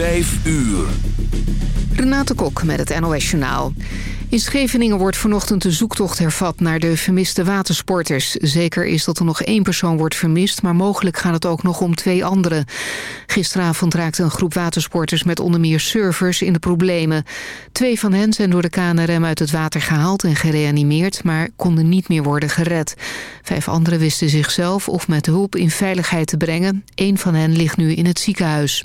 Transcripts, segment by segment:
5 uur. Renate Kok met het NOS Journaal. In Scheveningen wordt vanochtend de zoektocht hervat naar de vermiste watersporters. Zeker is dat er nog één persoon wordt vermist, maar mogelijk gaat het ook nog om twee anderen. Gisteravond raakte een groep watersporters met onder meer surfers in de problemen. Twee van hen zijn door de KNRM uit het water gehaald en gereanimeerd, maar konden niet meer worden gered. Vijf anderen wisten zichzelf of met hulp in veiligheid te brengen. Eén van hen ligt nu in het ziekenhuis.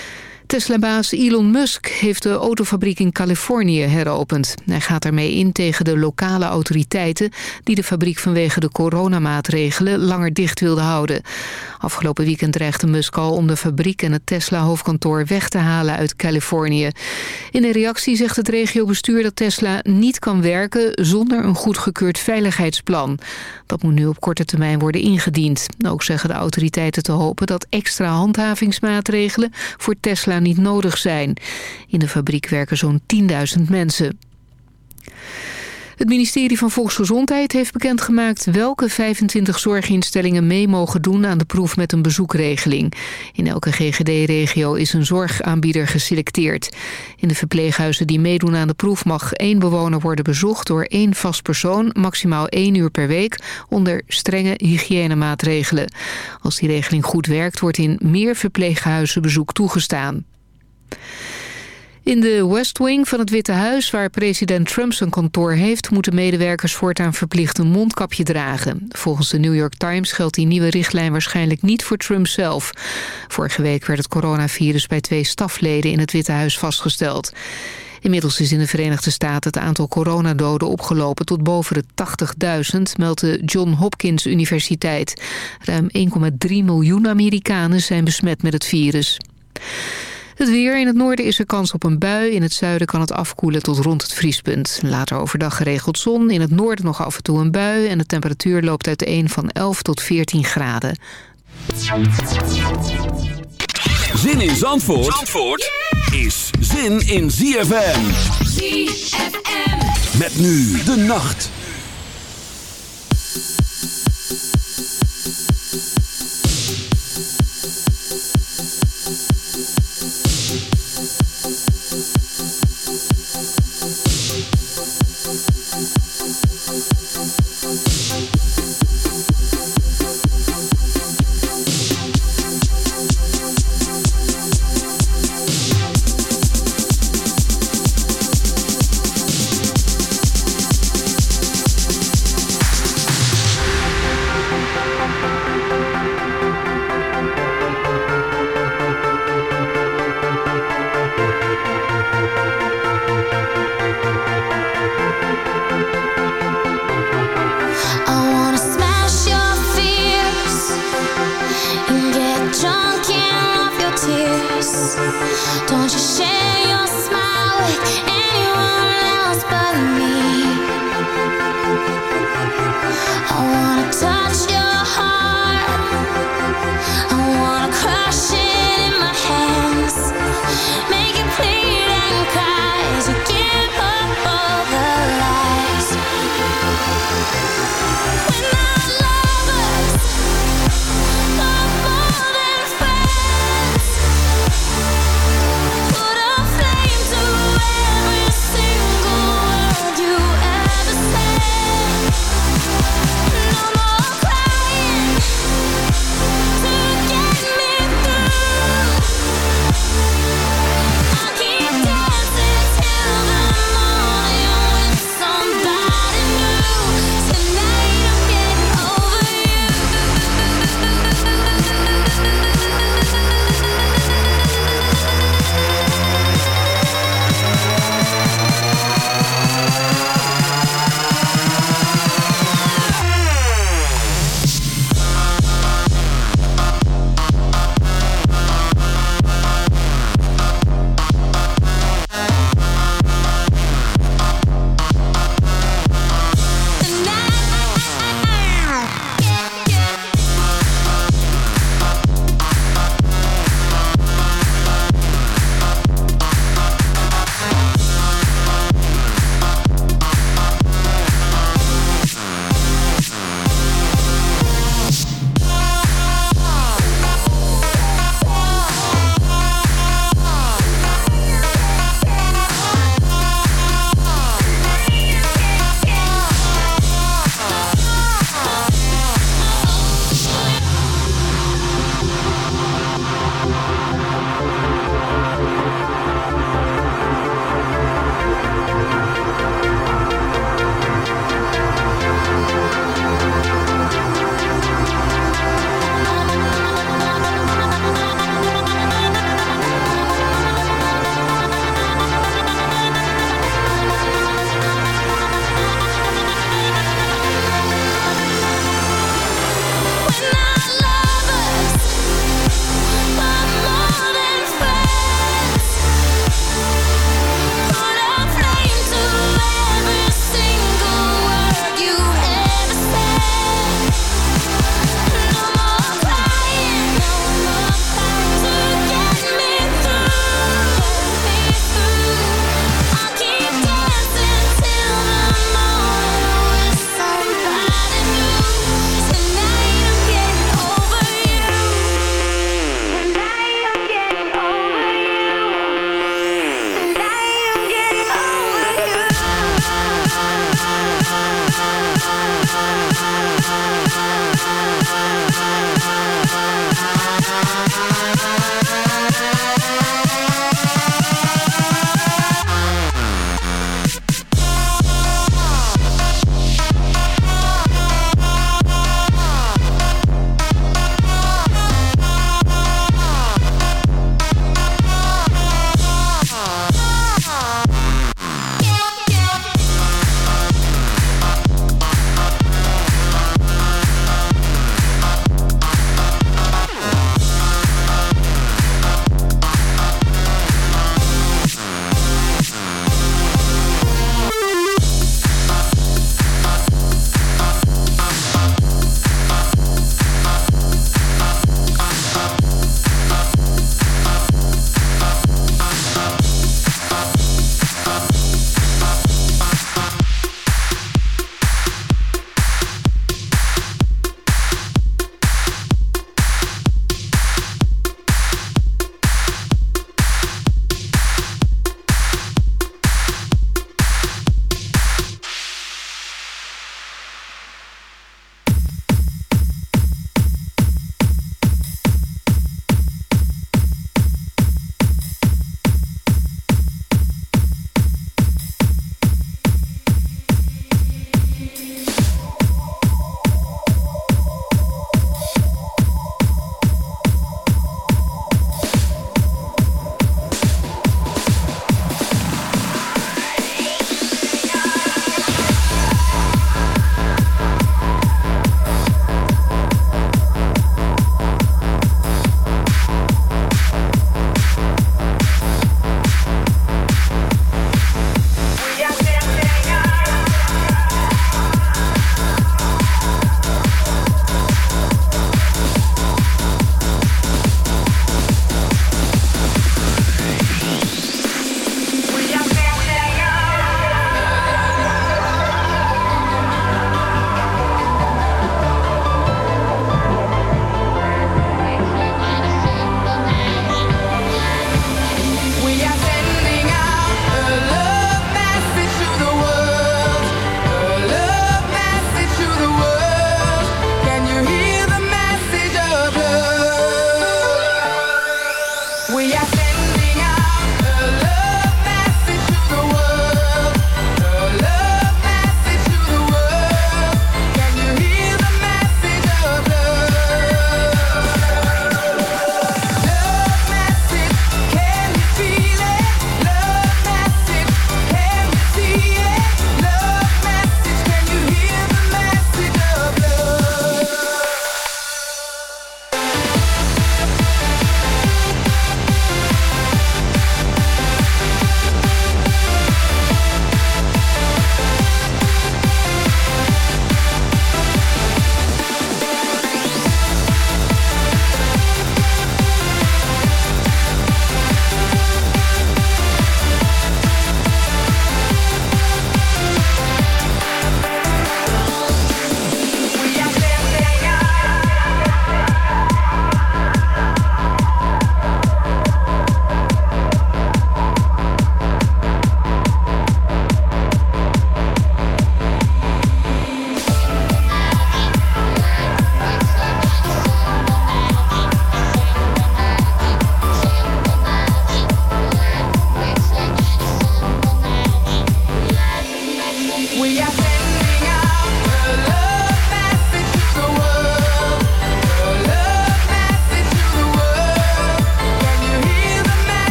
Tesla-baas Elon Musk heeft de autofabriek in Californië heropend. Hij gaat daarmee in tegen de lokale autoriteiten... die de fabriek vanwege de coronamaatregelen langer dicht wilden houden. Afgelopen weekend dreigde Musk al om de fabriek en het Tesla-hoofdkantoor weg te halen uit Californië. In een reactie zegt het regiobestuur dat Tesla niet kan werken... zonder een goedgekeurd veiligheidsplan. Dat moet nu op korte termijn worden ingediend. Ook zeggen de autoriteiten te hopen dat extra handhavingsmaatregelen voor Tesla niet nodig zijn. In de fabriek werken zo'n 10.000 mensen. Het ministerie van Volksgezondheid heeft bekendgemaakt welke 25 zorginstellingen mee mogen doen aan de proef met een bezoekregeling. In elke GGD-regio is een zorgaanbieder geselecteerd. In de verpleeghuizen die meedoen aan de proef mag één bewoner worden bezocht door één vast persoon, maximaal één uur per week, onder strenge hygiënemaatregelen. Als die regeling goed werkt, wordt in meer verpleeghuizen bezoek toegestaan. In de West Wing van het Witte Huis, waar president Trump zijn kantoor heeft... moeten medewerkers voortaan verplicht een mondkapje dragen. Volgens de New York Times geldt die nieuwe richtlijn waarschijnlijk niet voor Trump zelf. Vorige week werd het coronavirus bij twee stafleden in het Witte Huis vastgesteld. Inmiddels is in de Verenigde Staten het aantal coronadoden opgelopen tot boven de 80.000, meldt de John Hopkins Universiteit. Ruim 1,3 miljoen Amerikanen zijn besmet met het virus. Het weer. In het noorden is er kans op een bui. In het zuiden kan het afkoelen tot rond het vriespunt. Later overdag geregeld zon. In het noorden nog af en toe een bui. En de temperatuur loopt uiteen van 11 tot 14 graden. Zin in Zandvoort, Zandvoort is zin in ZFM. ZFM. Met nu de nacht.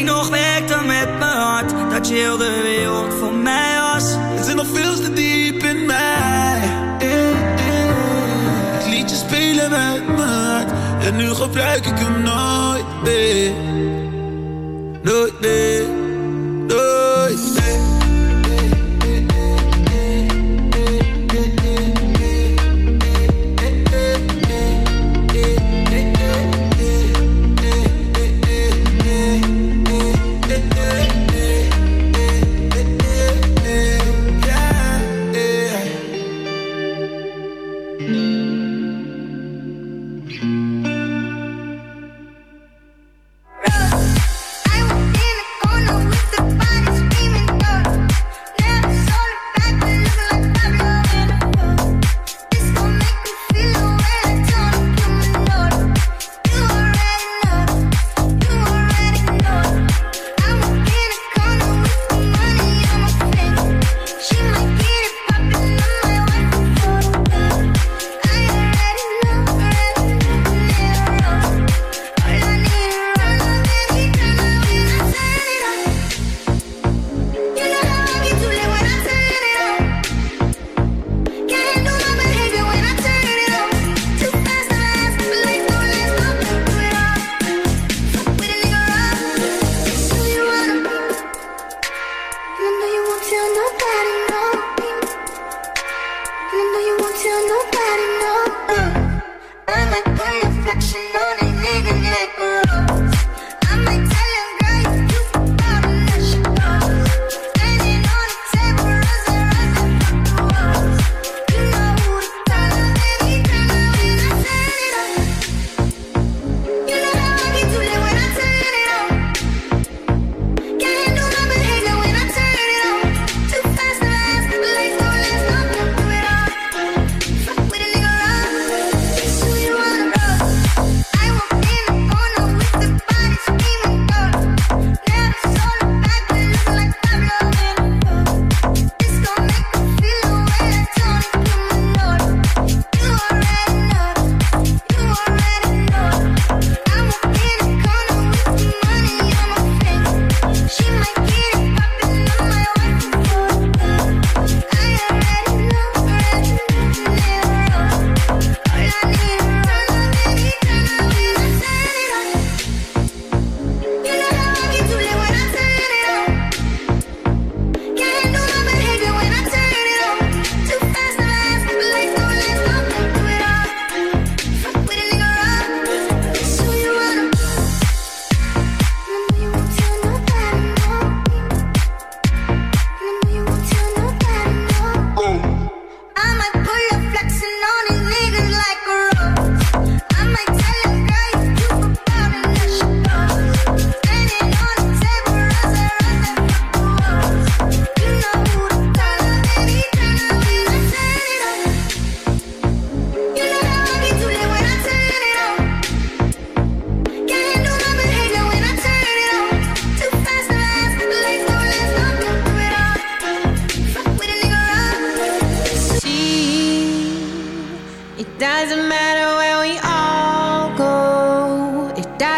ik nog dan met mijn hart. Dat je heel de wereld voor mij was. Er zit nog veel te diep in mij. Het liedje spelen met mijn hart. En nu gebruik ik hem nooit meer. Nooit meer.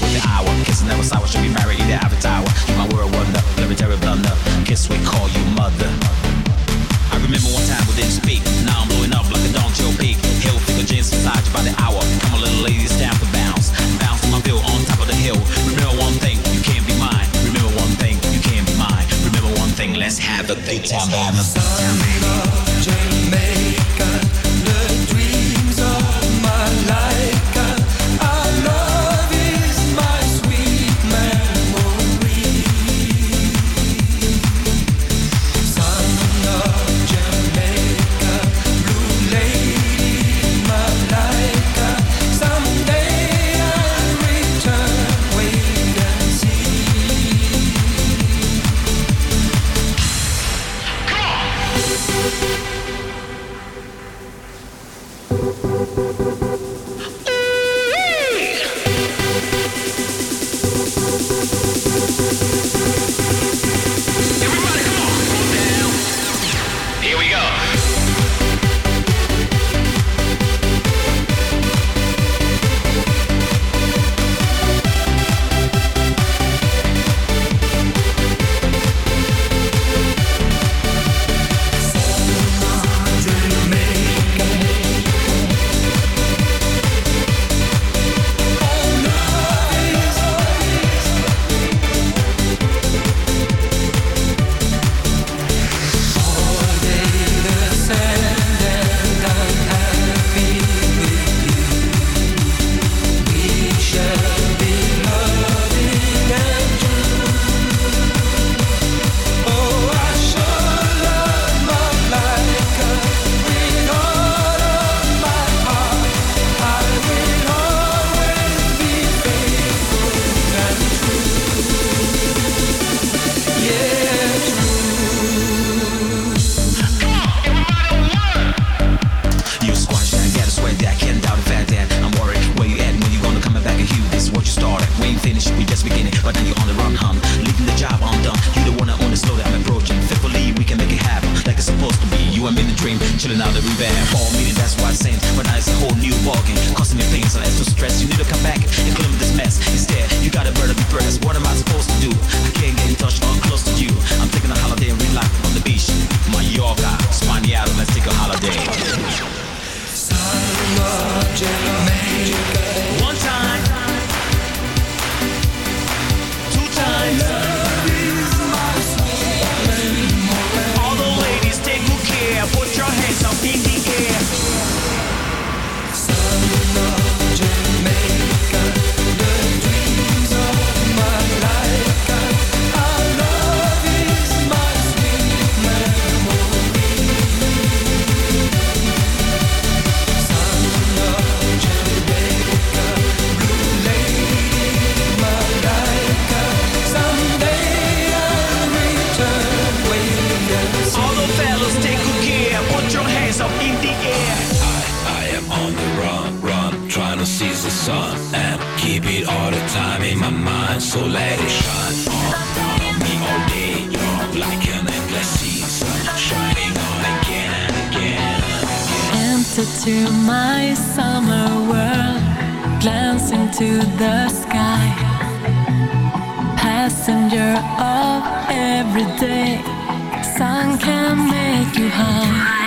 with the hour. Kissing never sour, should be married to the avatar. You my world wonder, libertary blunder. Kiss we call you mother. I remember one time we didn't speak. Now I'm blowing up like a Don Joe peak. Hill figure jeans inside you by the hour. Come on, little ladies, down for bounce. Bounce my bill on top of the hill. Remember one thing, you can't be mine. Remember one thing, you can't be mine. Remember one thing, let's have a big time. Have time. closer to my summer world, glance into the sky. Passenger of every day, sun can make you high.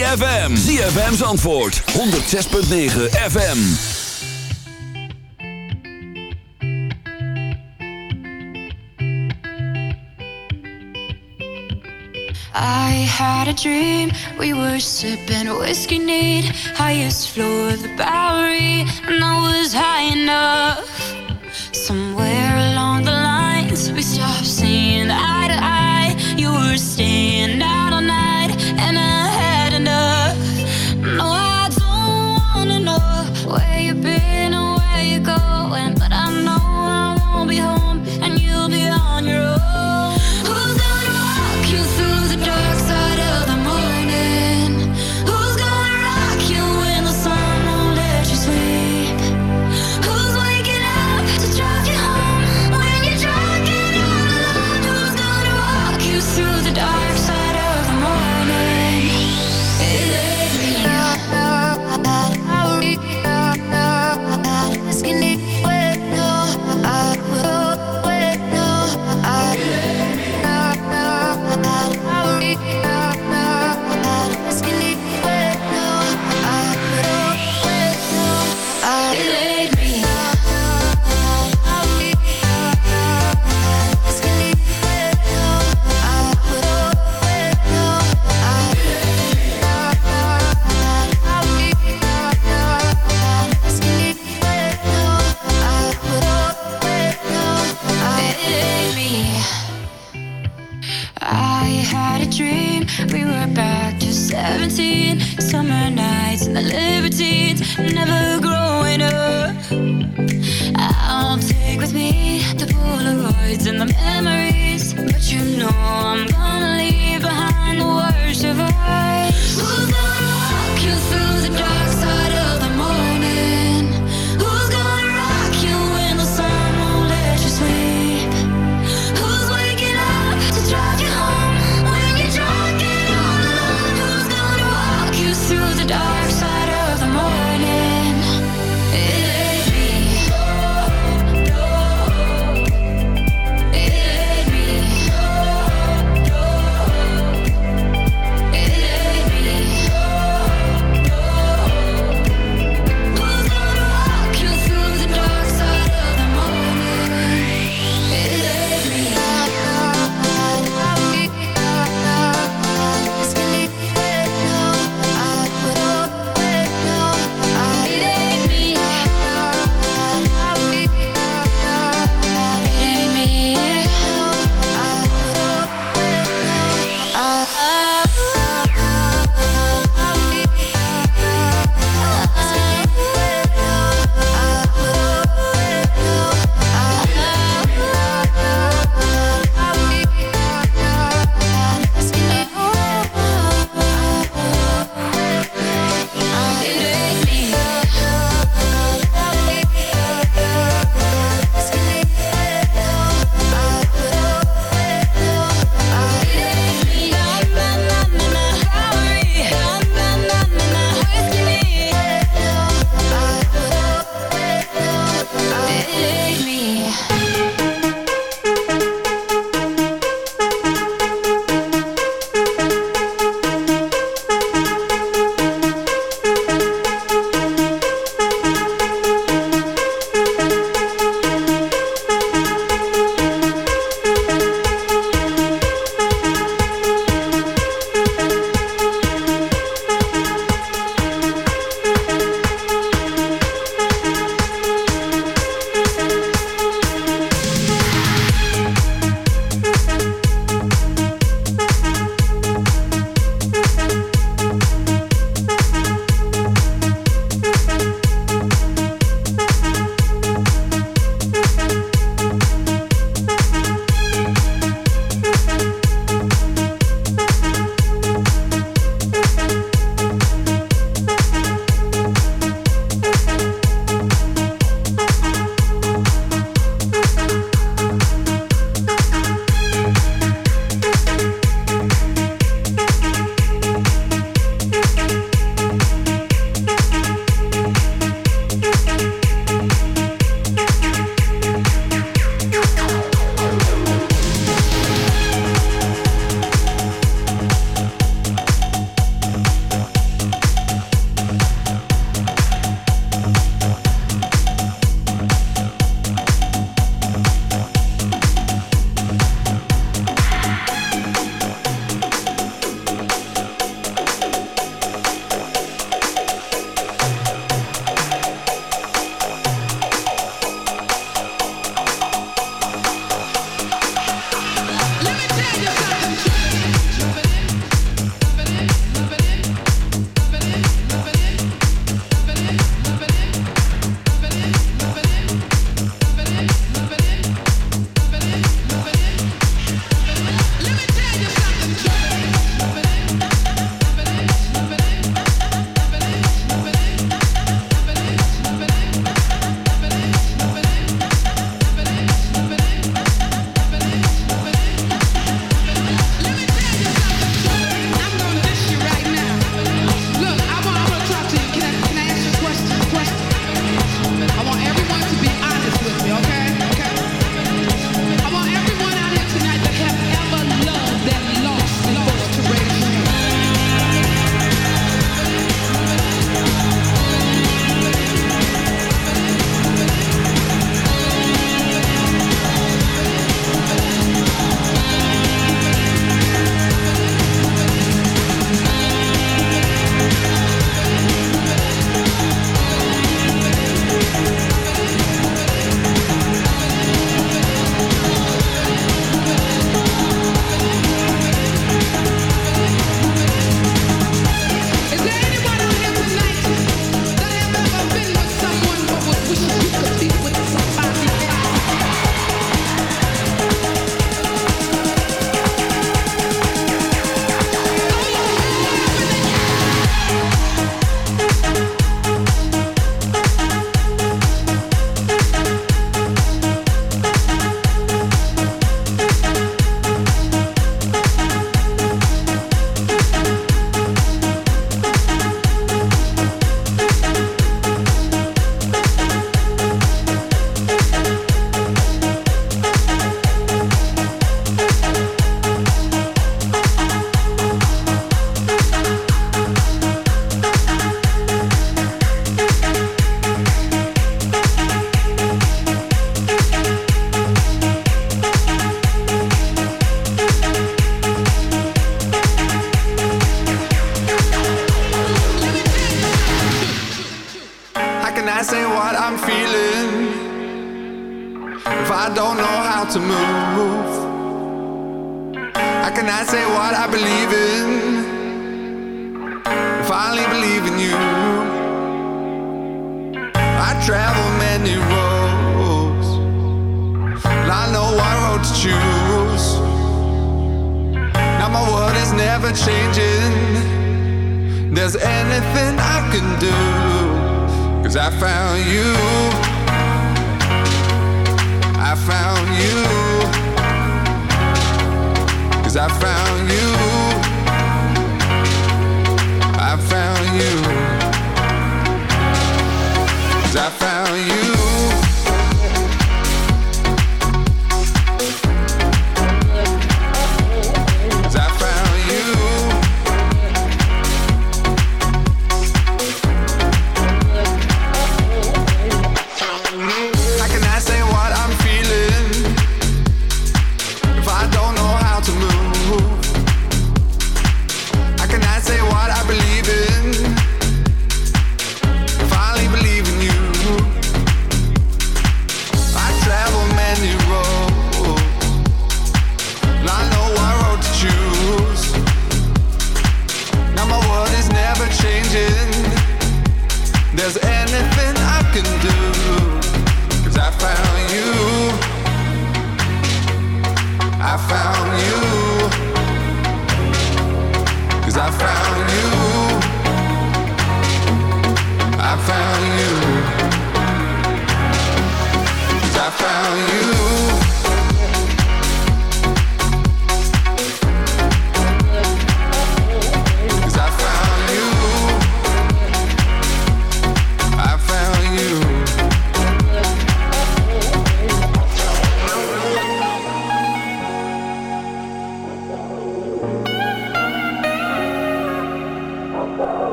ZFM. ZFM's antwoord. 106.9 FM. I had a dream we were sipping whiskey neat, highest floor of the Bowery, and I was high enough.